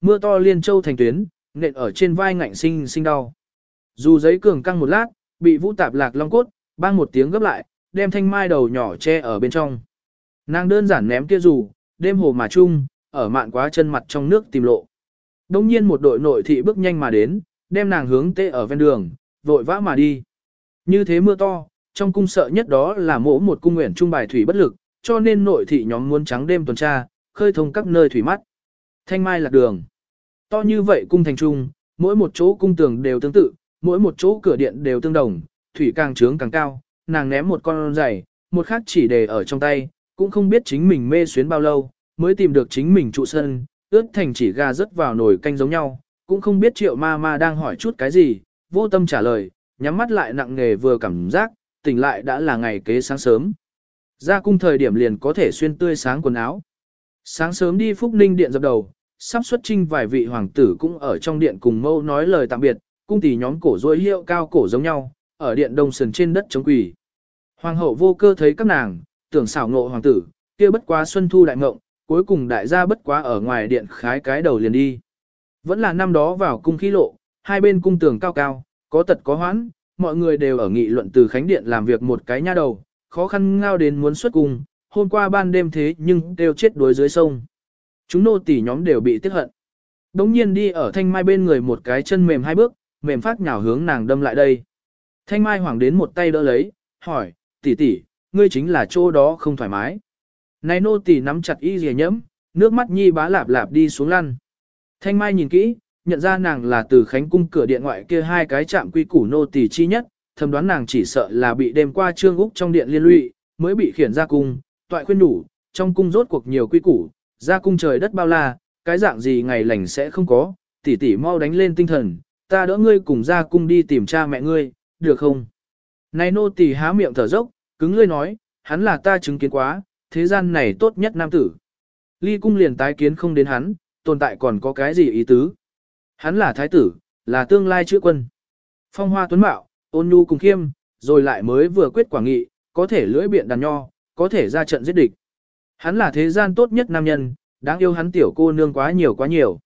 mưa to liên châu thành tuyến, nện ở trên vai ngạnh sinh sinh đau. Dù giấy cường căng một lát, bị vũ tạp lạc long cốt, bang một tiếng gấp lại, đem thanh mai đầu nhỏ che ở bên trong. Nàng đơn giản ném kia dù, đêm hồ mà chung, ở mạn quá chân mặt trong nước tìm lộ. Đông nhiên một đội nội thị bước nhanh mà đến, đem nàng hướng tê ở ven đường, vội vã mà đi. Như thế mưa to, trong cung sợ nhất đó là mỗ một cung nguyện trung bài thủy bất lực, cho nên nội thị nhóm muốn trắng đêm tuần tra, khơi thông các nơi thủy mắt. Thanh mai lạc đường. To như vậy cung thành trung, mỗi một chỗ cung tường đều tương tự, mỗi một chỗ cửa điện đều tương đồng, thủy càng trướng càng cao, nàng ném một con giày, một khác chỉ để ở trong tay, cũng không biết chính mình mê xuyến bao lâu, mới tìm được chính mình trụ sân, ướt thành chỉ gà rớt vào nồi canh giống nhau, cũng không biết triệu ma ma đang hỏi chút cái gì, vô tâm trả lời, nhắm mắt lại nặng nghề vừa cảm giác, tỉnh lại đã là ngày kế sáng sớm. Ra cung thời điểm liền có thể xuyên tươi sáng quần áo. Sáng sớm đi Phúc Ninh điện dập đầu, sắp xuất trinh vài vị hoàng tử cũng ở trong điện cùng mâu nói lời tạm biệt, cung tỷ nhóm cổ rối hiệu cao cổ giống nhau, ở điện đông sườn trên đất chống quỷ. Hoàng hậu vô cơ thấy các nàng, tưởng xảo ngộ hoàng tử, kia bất quá xuân thu đại ngộng, cuối cùng đại gia bất quá ở ngoài điện khái cái đầu liền đi. Vẫn là năm đó vào cung khí lộ, hai bên cung tường cao cao, có tật có hoãn, mọi người đều ở nghị luận từ khánh điện làm việc một cái nha đầu, khó khăn ngao đến muốn xuất cung, hôm qua ban đêm thế nhưng đều chết đuối dưới sông. Chúng nô tỳ nhóm đều bị tiếc hận. Đống nhiên đi ở thanh mai bên người một cái chân mềm hai bước, mềm phát nhào hướng nàng đâm lại đây. Thanh mai hoảng đến một tay đỡ lấy, hỏi, tỷ tỷ, ngươi chính là chỗ đó không thoải mái. Này nô tỳ nắm chặt y rìa nhẫm, nước mắt nhi bá lạp lạp đi xuống lăn. Thanh mai nhìn kỹ, nhận ra nàng là từ khánh cung cửa điện ngoại kia hai cái chạm quy củ nô tỳ chi nhất, thầm đoán nàng chỉ sợ là bị đêm qua trương úc trong điện liên lụy, mới bị khiển ra cung, toại khuyên đủ, trong cung rốt cuộc nhiều quy củ, ra cung trời đất bao la, cái dạng gì ngày lành sẽ không có, tỷ tỷ mau đánh lên tinh thần, ta đỡ ngươi cùng ra cung đi tìm cha mẹ ngươi, được không? Này nô tỳ há miệng thở dốc, cứng ngươi nói, hắn là ta chứng kiến quá, thế gian này tốt nhất nam tử. Ly cung liền tái kiến không đến hắn, tồn tại còn có cái gì ý tứ? Hắn là thái tử, là tương lai chữ quân. Phong hoa tuấn mạo, ôn nhu cùng khiêm, rồi lại mới vừa quyết quả nghị, có thể lưỡi biện đàn nho, có thể ra trận giết địch. Hắn là thế gian tốt nhất nam nhân, đáng yêu hắn tiểu cô nương quá nhiều quá nhiều.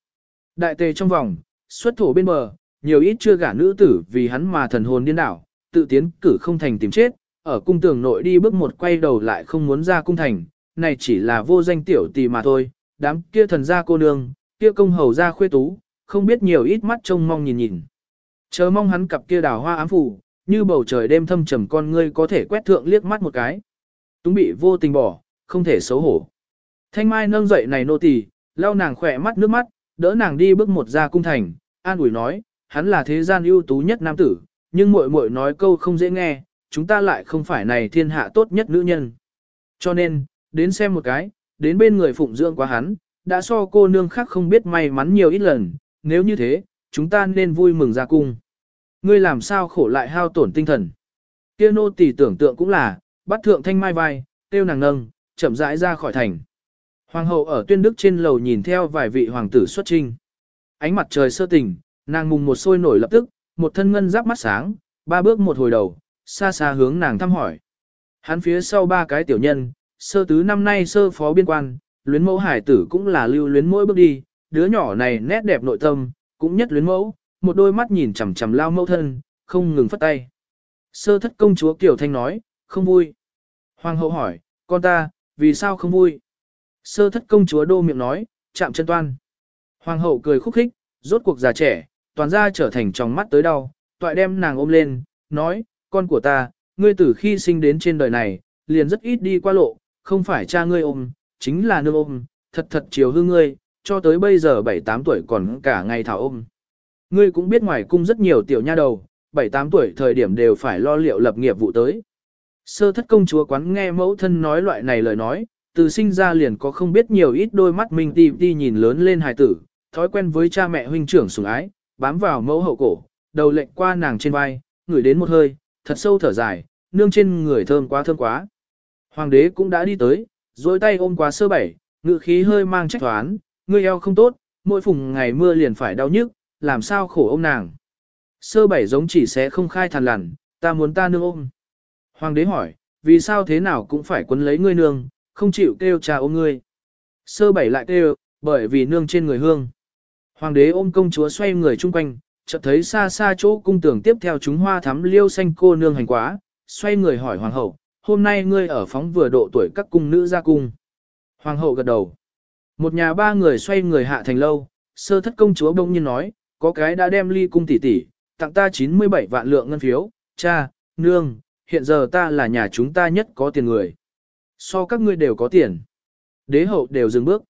Đại tề trong vòng, xuất thổ bên bờ, nhiều ít chưa gả nữ tử vì hắn mà thần hồn điên đảo, tự tiến cử không thành tìm chết, ở cung tường nội đi bước một quay đầu lại không muốn ra cung thành, này chỉ là vô danh tiểu tỷ mà thôi, đám kia thần gia cô nương, kia công hầu gia khuê tú, không biết nhiều ít mắt trông mong nhìn nhìn. Chờ mong hắn cặp kia đào hoa ám phủ, như bầu trời đêm thâm trầm con ngươi có thể quét thượng liếc mắt một cái. Túng bị vô tình bỏ, không thể xấu hổ. Thanh Mai nâng dậy này nô tỳ, lau nàng khỏe mắt nước mắt, đỡ nàng đi bước một ra cung thành, an ủi nói, hắn là thế gian ưu tú nhất nam tử, nhưng muội muội nói câu không dễ nghe, chúng ta lại không phải này thiên hạ tốt nhất nữ nhân. Cho nên, đến xem một cái, đến bên người phụng dưỡng quá hắn, đã so cô nương khác không biết may mắn nhiều ít lần, nếu như thế, chúng ta nên vui mừng ra cung. Ngươi làm sao khổ lại hao tổn tinh thần. Kia nô tỳ tưởng tượng cũng là, bắt thượng thanh mai vai, tiêu nàng nâng, chậm rãi ra khỏi thành. Hoàng hậu ở tuyên đức trên lầu nhìn theo vài vị hoàng tử xuất trinh. Ánh mặt trời sơ tình, nàng mùng một sôi nổi lập tức, một thân ngân giáp mắt sáng, ba bước một hồi đầu, xa xa hướng nàng thăm hỏi. Hắn phía sau ba cái tiểu nhân, sơ tứ năm nay sơ phó biên quan, luyến mẫu hải tử cũng là lưu luyến mỗi bước đi, đứa nhỏ này nét đẹp nội tâm, cũng nhất luyến mẫu, một đôi mắt nhìn chằm chằm lao mẫu thân, không ngừng phất tay. Sơ thất công chúa Kiều Thanh nói, không vui. Hoàng hậu hỏi, con ta, vì sao không vui? Sơ thất công chúa đô miệng nói, chạm chân toan. Hoàng hậu cười khúc khích, rốt cuộc già trẻ, toàn ra trở thành tròng mắt tới đau, toại đem nàng ôm lên, nói, con của ta, ngươi từ khi sinh đến trên đời này, liền rất ít đi qua lộ, không phải cha ngươi ôm, chính là nương ôm, thật thật chiều hư ngươi, cho tới bây giờ 7-8 tuổi còn cả ngày thảo ôm. Ngươi cũng biết ngoài cung rất nhiều tiểu nha đầu, 7-8 tuổi thời điểm đều phải lo liệu lập nghiệp vụ tới. Sơ thất công chúa quán nghe mẫu thân nói loại này lời nói, từ sinh ra liền có không biết nhiều ít đôi mắt minh tìm ti nhìn lớn lên hài tử, thói quen với cha mẹ huynh trưởng sủng ái, bám vào mẫu hậu cổ, đầu lệnh qua nàng trên vai, ngửi đến một hơi, thật sâu thở dài, nương trên người thơm quá thơm quá. Hoàng đế cũng đã đi tới, dối tay ôm quá sơ bảy, ngự khí hơi mang trách toán, ngươi eo không tốt, mỗi phùng ngày mưa liền phải đau nhức, làm sao khổ ôm nàng. Sơ bảy giống chỉ sẽ không khai thàn lằn, ta muốn ta nương ôm. Hoàng đế hỏi, vì sao thế nào cũng phải quấn lấy ngươi nương, không chịu kêu cha ôm ngươi. Sơ bảy lại kêu, bởi vì nương trên người hương. Hoàng đế ôm công chúa xoay người chung quanh, chợt thấy xa xa chỗ cung tường tiếp theo chúng hoa thắm liêu xanh cô nương hành quá, xoay người hỏi hoàng hậu, hôm nay ngươi ở phóng vừa độ tuổi các cung nữ ra cung. Hoàng hậu gật đầu. Một nhà ba người xoay người hạ thành lâu, sơ thất công chúa bỗng nhiên nói, có cái đã đem ly cung tỷ tỷ, tặng ta 97 vạn lượng ngân phiếu, cha, nương, hiện giờ ta là nhà chúng ta nhất có tiền người. So các ngươi đều có tiền. Đế hậu đều dừng bước.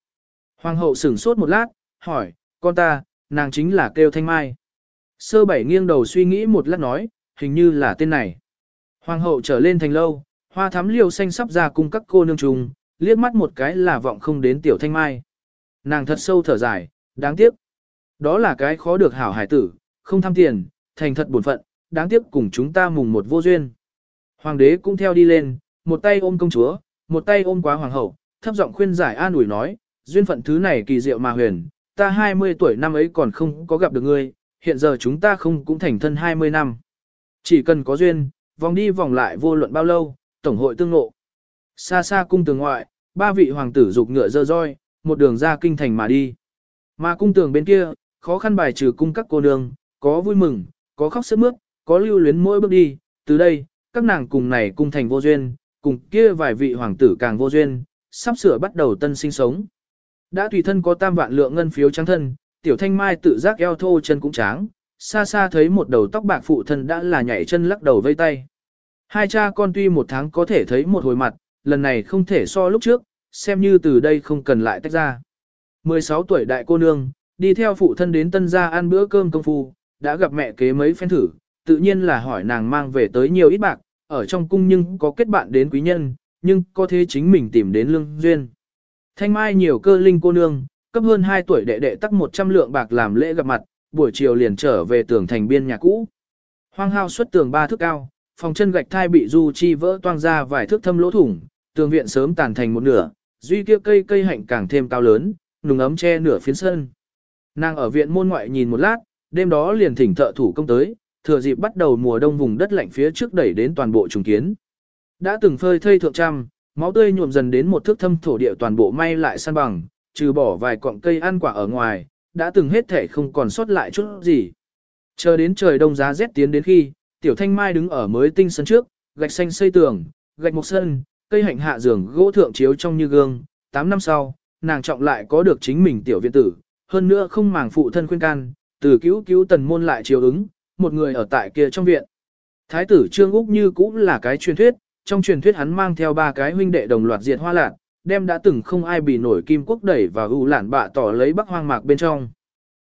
Hoàng hậu sửng sốt một lát, hỏi, con ta, nàng chính là kêu thanh mai. Sơ bảy nghiêng đầu suy nghĩ một lát nói, hình như là tên này. Hoàng hậu trở lên thành lâu, hoa thắm liêu xanh sắp ra cung các cô nương trùng, liếc mắt một cái là vọng không đến tiểu thanh mai. Nàng thật sâu thở dài, đáng tiếc. Đó là cái khó được hảo hải tử, không tham tiền, thành thật buồn phận, đáng tiếc cùng chúng ta mùng một vô duyên. Hoàng đế cũng theo đi lên, một tay ôm công chúa, một tay ôm quá hoàng hậu, thấp giọng khuyên giải an ủi nói, duyên phận thứ này kỳ diệu mà huyền, ta 20 tuổi năm ấy còn không có gặp được ngươi, hiện giờ chúng ta không cũng thành thân 20 năm. Chỉ cần có duyên, vòng đi vòng lại vô luận bao lâu, tổng hội tương ngộ. Xa xa cung tường ngoại, ba vị hoàng tử dục ngựa dơ roi, một đường ra kinh thành mà đi. Mà cung tường bên kia, khó khăn bài trừ cung các cô nương, có vui mừng, có khóc sướt mướt, có lưu luyến mỗi bước đi, từ đây, các nàng cùng này cung thành vô duyên, cùng kia vài vị hoàng tử càng vô duyên, sắp sửa bắt đầu tân sinh sống. Đã tùy thân có tam vạn lượng ngân phiếu trắng thân, tiểu thanh mai tự giác eo thô chân cũng tráng, xa xa thấy một đầu tóc bạc phụ thân đã là nhảy chân lắc đầu vây tay. Hai cha con tuy một tháng có thể thấy một hồi mặt, lần này không thể so lúc trước, xem như từ đây không cần lại tách ra. 16 tuổi đại cô nương, đi theo phụ thân đến tân gia ăn bữa cơm công phu, đã gặp mẹ kế mấy phen thử, tự nhiên là hỏi nàng mang về tới nhiều ít bạc, ở trong cung nhưng có kết bạn đến quý nhân, nhưng có thế chính mình tìm đến lương duyên. Thanh Mai nhiều cơ linh cô nương, cấp hơn 2 tuổi đệ đệ tắc 100 lượng bạc làm lễ gặp mặt, buổi chiều liền trở về tường thành biên nhà cũ. Hoang hao xuất tường ba thước cao, phòng chân gạch thai bị du chi vỡ toang ra vài thước thâm lỗ thủng, tường viện sớm tàn thành một nửa, duy kia cây cây hạnh càng thêm cao lớn, nùng ấm che nửa phiến sân. Nàng ở viện môn ngoại nhìn một lát, đêm đó liền thỉnh thợ thủ công tới, thừa dịp bắt đầu mùa đông vùng đất lạnh phía trước đẩy đến toàn bộ trùng kiến. Đã từng phơi thây thượng trăm, máu tươi nhuộm dần đến một thước thâm thổ địa toàn bộ may lại san bằng, trừ bỏ vài cọng cây ăn quả ở ngoài, đã từng hết thể không còn sót lại chút gì. Chờ đến trời đông giá rét tiến đến khi, tiểu thanh mai đứng ở mới tinh sân trước, gạch xanh xây tường, gạch một sân, cây hạnh hạ giường gỗ thượng chiếu trong như gương, 8 năm sau, nàng trọng lại có được chính mình tiểu viện tử, hơn nữa không màng phụ thân khuyên can, từ cứu cứu tần môn lại chiếu ứng, một người ở tại kia trong viện. Thái tử Trương Úc như cũng là cái truyền thuyết, trong truyền thuyết hắn mang theo ba cái huynh đệ đồng loạt diệt hoa lạc, đem đã từng không ai bị nổi kim quốc đẩy và ưu lản bạ tỏ lấy bắc hoang mạc bên trong.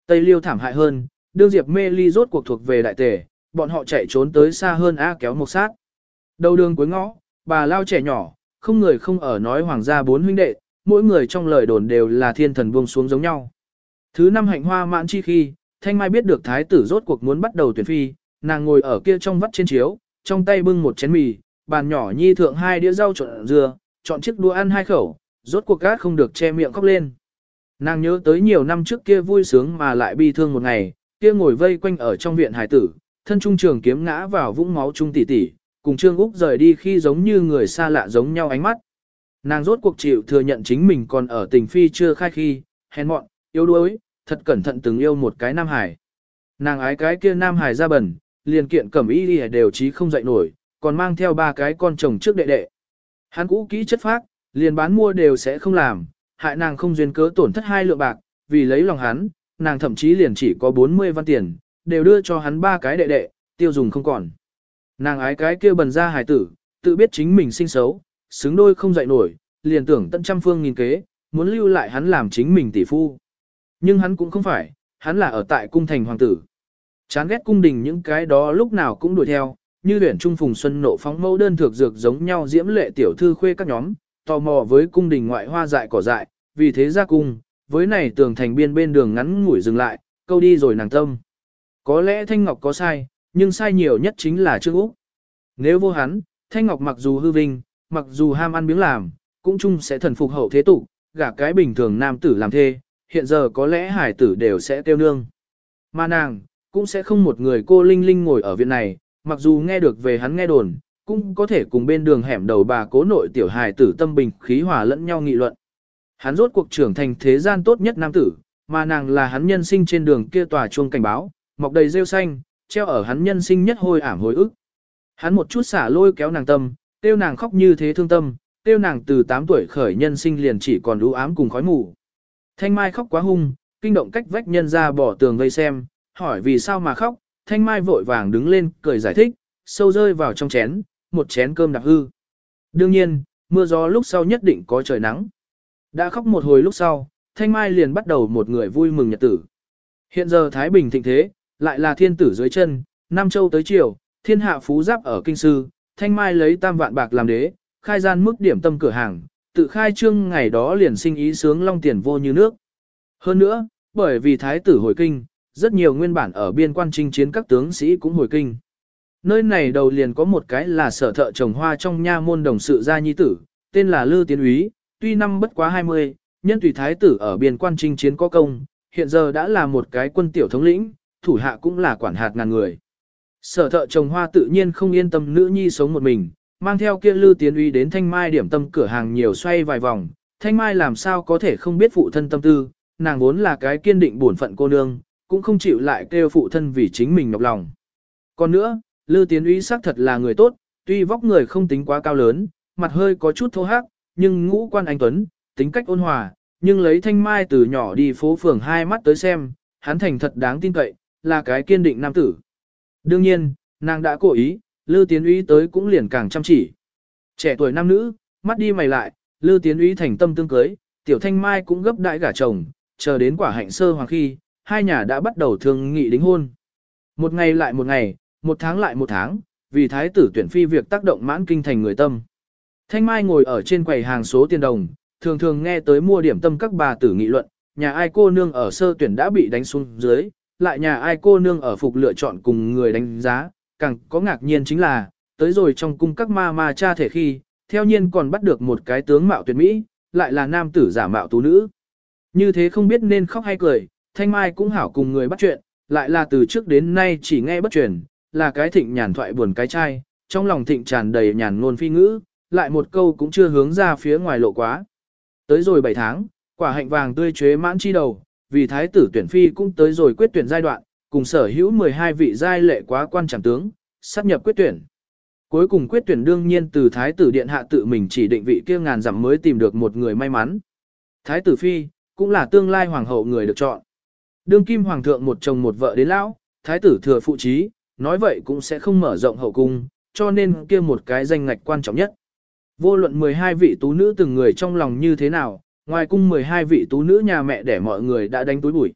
Tây liêu thảm hại hơn, đương diệp mê ly rốt cuộc thuộc về đại tề, bọn họ chạy trốn tới xa hơn A kéo một sát. Đầu đường cuối ngõ, bà lao trẻ nhỏ, không người không ở nói hoàng gia bốn huynh đệ, mỗi người trong lời đồn đều là thiên thần buông xuống giống nhau. Thứ năm hạnh hoa mãn chi khi, Thanh Mai biết được thái tử rốt cuộc muốn bắt đầu tuyển phi, nàng ngồi ở kia trong vắt trên chiếu, trong tay bưng một chén mì, bàn nhỏ nhi thượng hai đĩa rau trộn dưa, chọn chiếc đũa ăn hai khẩu, rốt cuộc gác không được che miệng khóc lên. Nàng nhớ tới nhiều năm trước kia vui sướng mà lại bi thương một ngày, kia ngồi vây quanh ở trong viện hải tử, thân trung trường kiếm ngã vào vũng máu trung tỷ tỷ, cùng Trương Úc rời đi khi giống như người xa lạ giống nhau ánh mắt. Nàng rốt cuộc chịu thừa nhận chính mình còn ở tình phi chưa khai khi, hèn mọn, yếu đuối, thật cẩn thận từng yêu một cái nam hải. Nàng ái cái kia nam hải ra bẩn, liền kiện cẩm y đi đều trí không dậy nổi, còn mang theo ba cái con chồng trước đệ đệ. Hắn cũ kỹ chất phác, liền bán mua đều sẽ không làm, hại nàng không duyên cớ tổn thất hai lượng bạc, vì lấy lòng hắn, nàng thậm chí liền chỉ có 40 văn tiền, đều đưa cho hắn ba cái đệ đệ, tiêu dùng không còn. Nàng ái cái kia bần ra hài tử, tự biết chính mình sinh xấu, xứng đôi không dậy nổi, liền tưởng tận trăm phương nghìn kế, muốn lưu lại hắn làm chính mình tỷ phu. Nhưng hắn cũng không phải, hắn là ở tại cung thành hoàng tử. Chán ghét cung đình những cái đó lúc nào cũng đuổi theo, như luyện trung phùng xuân nộ phóng mẫu đơn thược dược giống nhau diễm lệ tiểu thư khuê các nhóm, tò mò với cung đình ngoại hoa dại cỏ dại, vì thế ra cung, với này tường thành biên bên đường ngắn ngủi dừng lại, câu đi rồi nàng tâm. Có lẽ Thanh Ngọc có sai, nhưng sai nhiều nhất chính là Trương Úc. Nếu vô hắn, Thanh Ngọc mặc dù hư vinh, mặc dù ham ăn miếng làm, cũng chung sẽ thần phục hậu thế tục, gả cái bình thường nam tử làm thê, hiện giờ có lẽ hải tử đều sẽ tiêu nương. Mà nàng, cũng sẽ không một người cô linh linh ngồi ở viện này, mặc dù nghe được về hắn nghe đồn, cũng có thể cùng bên đường hẻm đầu bà cố nội tiểu hài tử tâm bình khí hòa lẫn nhau nghị luận. Hắn rốt cuộc trưởng thành thế gian tốt nhất nam tử, mà nàng là hắn nhân sinh trên đường kia tòa chuông cảnh báo, mọc đầy rêu xanh, treo ở hắn nhân sinh nhất hôi ảm hồi ức. Hắn một chút xả lôi kéo nàng tâm, tiêu nàng khóc như thế thương tâm, tiêu nàng từ 8 tuổi khởi nhân sinh liền chỉ còn u ám cùng khói mù. Thanh Mai khóc quá hung, kinh động cách vách nhân ra bỏ tường vây xem, hỏi vì sao mà khóc, Thanh Mai vội vàng đứng lên, cười giải thích, sâu rơi vào trong chén, một chén cơm đặc hư. Đương nhiên, mưa gió lúc sau nhất định có trời nắng. Đã khóc một hồi lúc sau, Thanh Mai liền bắt đầu một người vui mừng nhật tử. Hiện giờ Thái Bình thịnh thế, lại là thiên tử dưới chân, Nam Châu tới chiều, thiên hạ phú giáp ở kinh sư, Thanh Mai lấy tam vạn bạc làm đế, khai gian mức điểm tâm cửa hàng, tự khai trương ngày đó liền sinh ý sướng long tiền vô như nước. Hơn nữa, bởi vì Thái tử hồi kinh, rất nhiều nguyên bản ở biên quan chinh chiến các tướng sĩ cũng hồi kinh. Nơi này đầu liền có một cái là sở thợ trồng hoa trong nha môn đồng sự gia nhi tử, tên là Lư Tiến Úy, tuy năm bất quá 20, nhân tùy thái tử ở biên quan chinh chiến có công, hiện giờ đã là một cái quân tiểu thống lĩnh, thủ hạ cũng là quản hạt ngàn người. Sở thợ trồng hoa tự nhiên không yên tâm nữ nhi sống một mình, mang theo kia Lư Tiến uy đến Thanh Mai điểm tâm cửa hàng nhiều xoay vài vòng, Thanh Mai làm sao có thể không biết phụ thân tâm tư, nàng vốn là cái kiên định bổn phận cô nương, cũng không chịu lại kêu phụ thân vì chính mình nhọc lòng. Còn nữa, Lư Tiến uy xác thật là người tốt, tuy vóc người không tính quá cao lớn, mặt hơi có chút thô hắc, nhưng ngũ quan anh tuấn, tính cách ôn hòa, nhưng lấy thanh mai từ nhỏ đi phố phường hai mắt tới xem, hắn thành thật đáng tin cậy, là cái kiên định nam tử. Đương nhiên, nàng đã cố ý, Lư Tiến Úy tới cũng liền càng chăm chỉ. Trẻ tuổi nam nữ, mắt đi mày lại, Lư Tiến Úy thành tâm tương cưới, tiểu thanh mai cũng gấp đại gả chồng, chờ đến quả hạnh sơ hoàng khi, hai nhà đã bắt đầu thương nghị đính hôn. Một ngày lại một ngày, một tháng lại một tháng, vì thái tử tuyển phi việc tác động mãn kinh thành người tâm. Thanh Mai ngồi ở trên quầy hàng số tiền đồng, thường thường nghe tới mua điểm tâm các bà tử nghị luận, nhà ai cô nương ở sơ tuyển đã bị đánh xuống dưới, lại nhà ai cô nương ở phục lựa chọn cùng người đánh giá, càng có ngạc nhiên chính là, tới rồi trong cung các ma ma cha thể khi, theo nhiên còn bắt được một cái tướng mạo tuyệt mỹ, lại là nam tử giả mạo tú nữ. Như thế không biết nên khóc hay cười, Thanh Mai cũng hảo cùng người bắt chuyện, lại là từ trước đến nay chỉ nghe bất truyền, là cái thịnh nhàn thoại buồn cái trai trong lòng thịnh tràn đầy nhàn ngôn phi ngữ, lại một câu cũng chưa hướng ra phía ngoài lộ quá. Tới rồi 7 tháng, quả hạnh vàng tươi chế mãn chi đầu, vì thái tử tuyển phi cũng tới rồi quyết tuyển giai đoạn, cùng sở hữu 12 vị giai lệ quá quan trọng tướng, sắp nhập quyết tuyển. Cuối cùng quyết tuyển đương nhiên từ thái tử điện hạ tự mình chỉ định vị kia ngàn dặm mới tìm được một người may mắn. Thái tử phi, cũng là tương lai hoàng hậu người được chọn. Đương kim hoàng thượng một chồng một vợ đến lão, thái tử thừa phụ trí, nói vậy cũng sẽ không mở rộng hậu cung, cho nên kia một cái danh ngạch quan trọng nhất. Vô luận 12 vị tú nữ từng người trong lòng như thế nào, ngoài cung 12 vị tú nữ nhà mẹ để mọi người đã đánh túi bụi.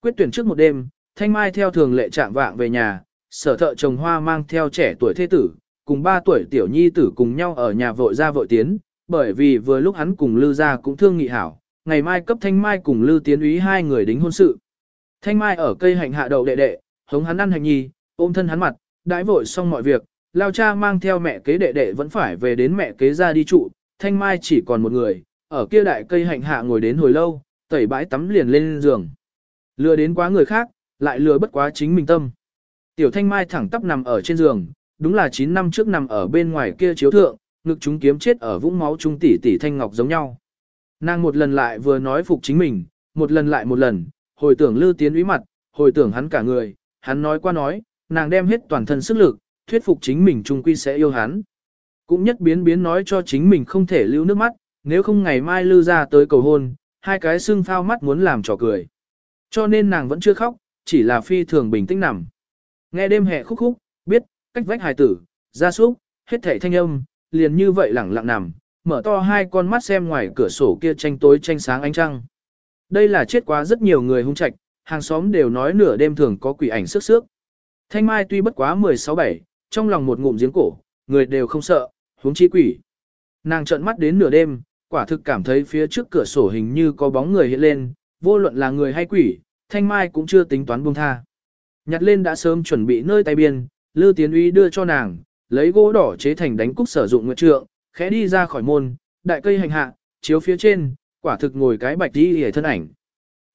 Quyết tuyển trước một đêm, Thanh Mai theo thường lệ trạng vạng về nhà, sở thợ trồng hoa mang theo trẻ tuổi thế tử, cùng 3 tuổi tiểu nhi tử cùng nhau ở nhà vội ra vội tiến, bởi vì vừa lúc hắn cùng Lư gia cũng thương nghị hảo, ngày mai cấp Thanh Mai cùng Lư tiến úy hai người đính hôn sự. Thanh Mai ở cây hạnh hạ đậu đệ đệ, hống hắn ăn hành nhi, ôm thân hắn mặt, đãi vội xong mọi việc, lao cha mang theo mẹ kế đệ đệ vẫn phải về đến mẹ kế ra đi trụ, thanh mai chỉ còn một người, ở kia đại cây hạnh hạ ngồi đến hồi lâu, tẩy bãi tắm liền lên giường. Lừa đến quá người khác, lại lừa bất quá chính mình tâm. Tiểu thanh mai thẳng tắp nằm ở trên giường, đúng là 9 năm trước nằm ở bên ngoài kia chiếu thượng, ngực chúng kiếm chết ở vũng máu trung tỷ tỷ thanh ngọc giống nhau. Nàng một lần lại vừa nói phục chính mình, một lần lại một lần, hồi tưởng lưu tiến úy mặt, hồi tưởng hắn cả người, hắn nói qua nói, nàng đem hết toàn thân sức lực, thuyết phục chính mình trung quy sẽ yêu hắn. Cũng nhất biến biến nói cho chính mình không thể lưu nước mắt, nếu không ngày mai lưu ra tới cầu hôn, hai cái xương phao mắt muốn làm trò cười. Cho nên nàng vẫn chưa khóc, chỉ là phi thường bình tĩnh nằm. Nghe đêm hè khúc khúc, biết, cách vách hài tử, ra súc, hết thảy thanh âm, liền như vậy lẳng lặng nằm, mở to hai con mắt xem ngoài cửa sổ kia tranh tối tranh sáng ánh trăng. Đây là chết quá rất nhiều người hung trạch, hàng xóm đều nói nửa đêm thường có quỷ ảnh sức sước. Thanh Mai tuy bất quá 16-7, trong lòng một ngụm giếng cổ, người đều không sợ, huống chi quỷ. Nàng trợn mắt đến nửa đêm, quả thực cảm thấy phía trước cửa sổ hình như có bóng người hiện lên, vô luận là người hay quỷ, Thanh Mai cũng chưa tính toán buông tha. Nhặt lên đã sớm chuẩn bị nơi tay biên, Lư Tiến Uy đưa cho nàng, lấy gỗ đỏ chế thành đánh cúc sử dụng nguyệt trượng, khẽ đi ra khỏi môn, đại cây hành hạ, chiếu phía trên, quả thực ngồi cái bạch đi hề thân ảnh.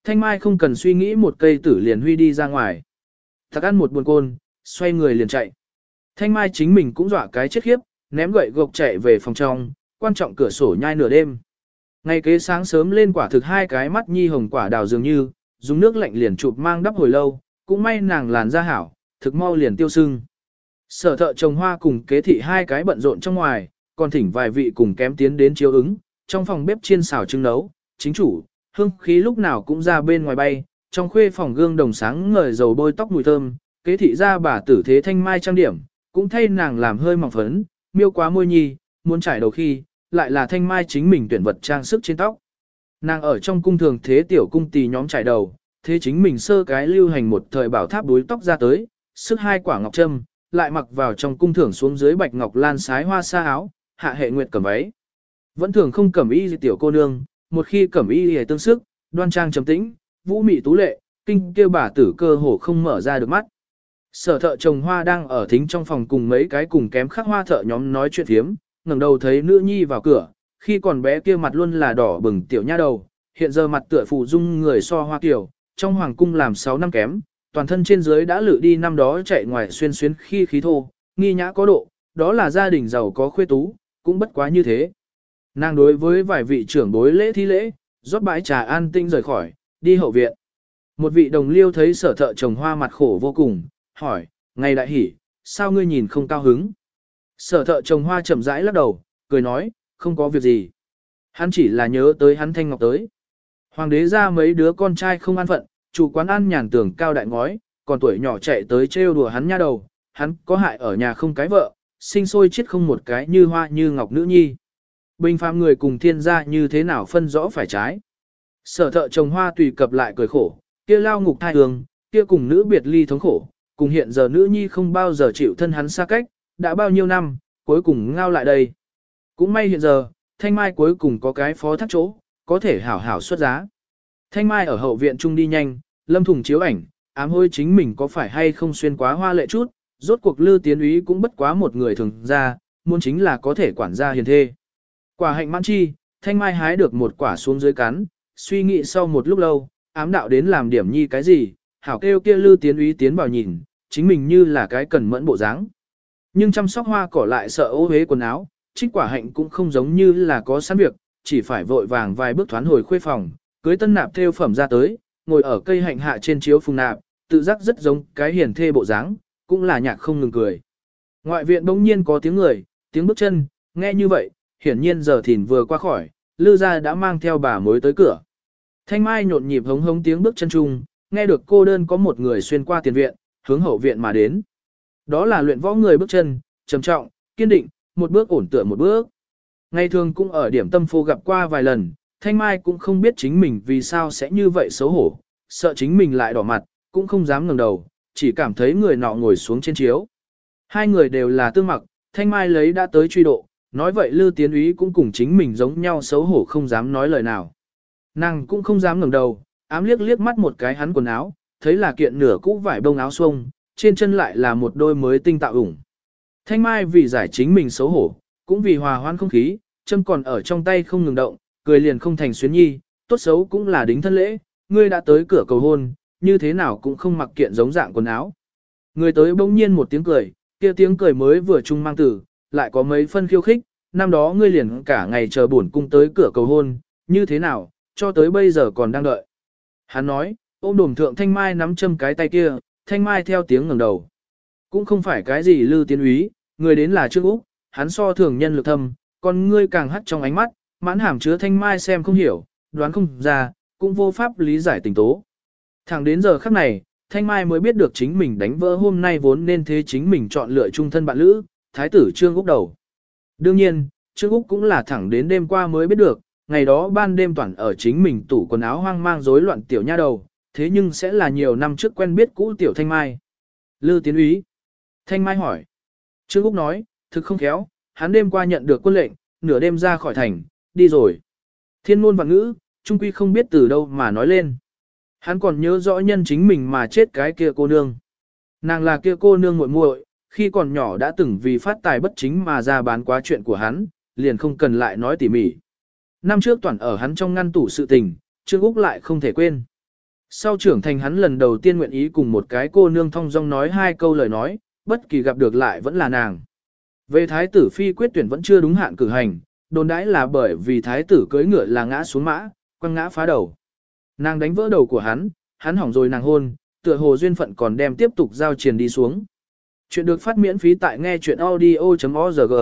Thanh Mai không cần suy nghĩ một cây tử liền huy đi ra ngoài. Thật ăn một buồn côn, xoay người liền chạy. Thanh Mai chính mình cũng dọa cái chết khiếp, ném gậy gộc chạy về phòng trong, quan trọng cửa sổ nhai nửa đêm. Ngày kế sáng sớm lên quả thực hai cái mắt nhi hồng quả đào dường như, dùng nước lạnh liền chụp mang đắp hồi lâu, cũng may nàng làn da hảo, thực mau liền tiêu sưng. Sở thợ trồng hoa cùng kế thị hai cái bận rộn trong ngoài, còn thỉnh vài vị cùng kém tiến đến chiếu ứng, trong phòng bếp chiên xào trưng nấu, chính chủ, hương khí lúc nào cũng ra bên ngoài bay, trong khuê phòng gương đồng sáng ngời dầu bôi tóc mùi thơm, kế thị ra bà tử thế thanh mai trang điểm, cũng thay nàng làm hơi mỏng phấn, miêu quá môi nhi, muốn trải đầu khi, lại là thanh mai chính mình tuyển vật trang sức trên tóc. Nàng ở trong cung thường thế tiểu cung tỳ nhóm trải đầu, thế chính mình sơ cái lưu hành một thời bảo tháp đuối tóc ra tới, sức hai quả ngọc trâm, lại mặc vào trong cung thưởng xuống dưới bạch ngọc lan sái hoa sa áo, hạ hệ nguyệt cầm váy. Vẫn thường không cẩm y tiểu cô nương, một khi cẩm y hề tương sức, đoan trang trầm tĩnh, vũ mị tú lệ, kinh kêu bà tử cơ hồ không mở ra được mắt. Sở thợ trồng hoa đang ở thính trong phòng cùng mấy cái cùng kém khắc hoa thợ nhóm nói chuyện thiếm, ngẩng đầu thấy nữ nhi vào cửa, khi còn bé kia mặt luôn là đỏ bừng tiểu nha đầu, hiện giờ mặt tựa phụ dung người so hoa kiểu, trong hoàng cung làm 6 năm kém, toàn thân trên dưới đã lự đi năm đó chạy ngoài xuyên xuyến khi khí thô, nghi nhã có độ, đó là gia đình giàu có khuê tú, cũng bất quá như thế. Nàng đối với vài vị trưởng bối lễ thi lễ, rót bãi trà an tinh rời khỏi, đi hậu viện. Một vị đồng liêu thấy sở thợ trồng hoa mặt khổ vô cùng, hỏi, ngày đại hỉ, sao ngươi nhìn không cao hứng? Sở thợ trồng hoa chậm rãi lắc đầu, cười nói, không có việc gì. Hắn chỉ là nhớ tới hắn thanh ngọc tới. Hoàng đế ra mấy đứa con trai không an phận, chủ quán ăn nhàn tưởng cao đại ngói, còn tuổi nhỏ chạy tới trêu đùa hắn nha đầu, hắn có hại ở nhà không cái vợ, sinh sôi chết không một cái như hoa như ngọc nữ nhi. Bình phàm người cùng thiên gia như thế nào phân rõ phải trái. Sở thợ trồng hoa tùy cập lại cười khổ, kia lao ngục thai hương, kia cùng nữ biệt ly thống khổ, cùng hiện giờ nữ nhi không bao giờ chịu thân hắn xa cách, đã bao nhiêu năm, cuối cùng ngao lại đây. Cũng may hiện giờ, thanh mai cuối cùng có cái phó thác chỗ, có thể hảo hảo xuất giá. Thanh mai ở hậu viện trung đi nhanh, lâm thùng chiếu ảnh, ám hôi chính mình có phải hay không xuyên quá hoa lệ chút, rốt cuộc lư tiến úy cũng bất quá một người thường ra, muốn chính là có thể quản gia hiền thê. Quả hạnh mãn chi, thanh mai hái được một quả xuống dưới cắn, suy nghĩ sau một lúc lâu, ám đạo đến làm điểm nhi cái gì, hảo kêu kia lư tiến úy tiến vào nhìn, chính mình như là cái cần mẫn bộ dáng. Nhưng chăm sóc hoa cỏ lại sợ ô hế quần áo, trích quả hạnh cũng không giống như là có sẵn việc, chỉ phải vội vàng vài bước thoán hồi khuê phòng, cưới tân nạp theo phẩm ra tới, ngồi ở cây hạnh hạ trên chiếu phùng nạp, tự giác rất giống cái hiền thê bộ dáng, cũng là nhạc không ngừng cười. Ngoại viện bỗng nhiên có tiếng người, tiếng bước chân, nghe như vậy, hiển nhiên giờ thìn vừa qua khỏi, lư gia đã mang theo bà mối tới cửa. Thanh mai nhộn nhịp hống hống tiếng bước chân chung, nghe được cô đơn có một người xuyên qua tiền viện, hướng hậu viện mà đến. Đó là luyện võ người bước chân, trầm trọng, kiên định, một bước ổn tựa một bước. Ngày thường cũng ở điểm tâm phô gặp qua vài lần, Thanh Mai cũng không biết chính mình vì sao sẽ như vậy xấu hổ, sợ chính mình lại đỏ mặt, cũng không dám ngẩng đầu, chỉ cảm thấy người nọ ngồi xuống trên chiếu. Hai người đều là tương mặc, Thanh Mai lấy đã tới truy độ, nói vậy Lư Tiến Úy cũng cùng chính mình giống nhau xấu hổ không dám nói lời nào. Nàng cũng không dám ngẩng đầu, ám liếc liếc mắt một cái hắn quần áo, thấy là kiện nửa cũ vải bông áo xuông, trên chân lại là một đôi mới tinh tạo ủng. Thanh Mai vì giải chính mình xấu hổ, cũng vì hòa hoan không khí, châm còn ở trong tay không ngừng động, cười liền không thành xuyến nhi, tốt xấu cũng là đính thân lễ, ngươi đã tới cửa cầu hôn, như thế nào cũng không mặc kiện giống dạng quần áo. Người tới bỗng nhiên một tiếng cười, kia tiếng cười mới vừa trung mang tử, lại có mấy phân khiêu khích, năm đó ngươi liền cả ngày chờ buồn cung tới cửa cầu hôn, như thế nào, cho tới bây giờ còn đang đợi. Hắn nói, ôm đồm thượng thanh mai nắm châm cái tay kia, thanh mai theo tiếng ngẩng đầu. Cũng không phải cái gì lư tiến úy, người đến là Trương Úc, hắn so thường nhân lực thâm, còn ngươi càng hắt trong ánh mắt, mãn hàm chứa thanh mai xem không hiểu, đoán không ra, cũng vô pháp lý giải tình tố. Thẳng đến giờ khắc này, thanh mai mới biết được chính mình đánh vỡ hôm nay vốn nên thế chính mình chọn lựa trung thân bạn lữ, thái tử Trương Úc đầu. Đương nhiên, Trương Úc cũng là thẳng đến đêm qua mới biết được, ngày đó ban đêm toàn ở chính mình tủ quần áo hoang mang rối loạn tiểu nha đầu, thế nhưng sẽ là nhiều năm trước quen biết cũ tiểu thanh mai. Lư tiến úy. Thanh mai hỏi. Trương Úc nói, thực không khéo, hắn đêm qua nhận được quân lệnh, nửa đêm ra khỏi thành, đi rồi. Thiên ngôn và ngữ, trung quy không biết từ đâu mà nói lên. Hắn còn nhớ rõ nhân chính mình mà chết cái kia cô nương. Nàng là kia cô nương muội muội, khi còn nhỏ đã từng vì phát tài bất chính mà ra bán quá chuyện của hắn, liền không cần lại nói tỉ mỉ. Năm trước toàn ở hắn trong ngăn tủ sự tình, Trương Úc lại không thể quên. Sau trưởng thành hắn lần đầu tiên nguyện ý cùng một cái cô nương thông dong nói hai câu lời nói, bất kỳ gặp được lại vẫn là nàng. Về thái tử phi quyết tuyển vẫn chưa đúng hạn cử hành, đồn đãi là bởi vì thái tử cưỡi ngựa là ngã xuống mã, quăng ngã phá đầu. Nàng đánh vỡ đầu của hắn, hắn hỏng rồi nàng hôn, tựa hồ duyên phận còn đem tiếp tục giao truyền đi xuống. Chuyện được phát miễn phí tại nghe chuyện audio.org.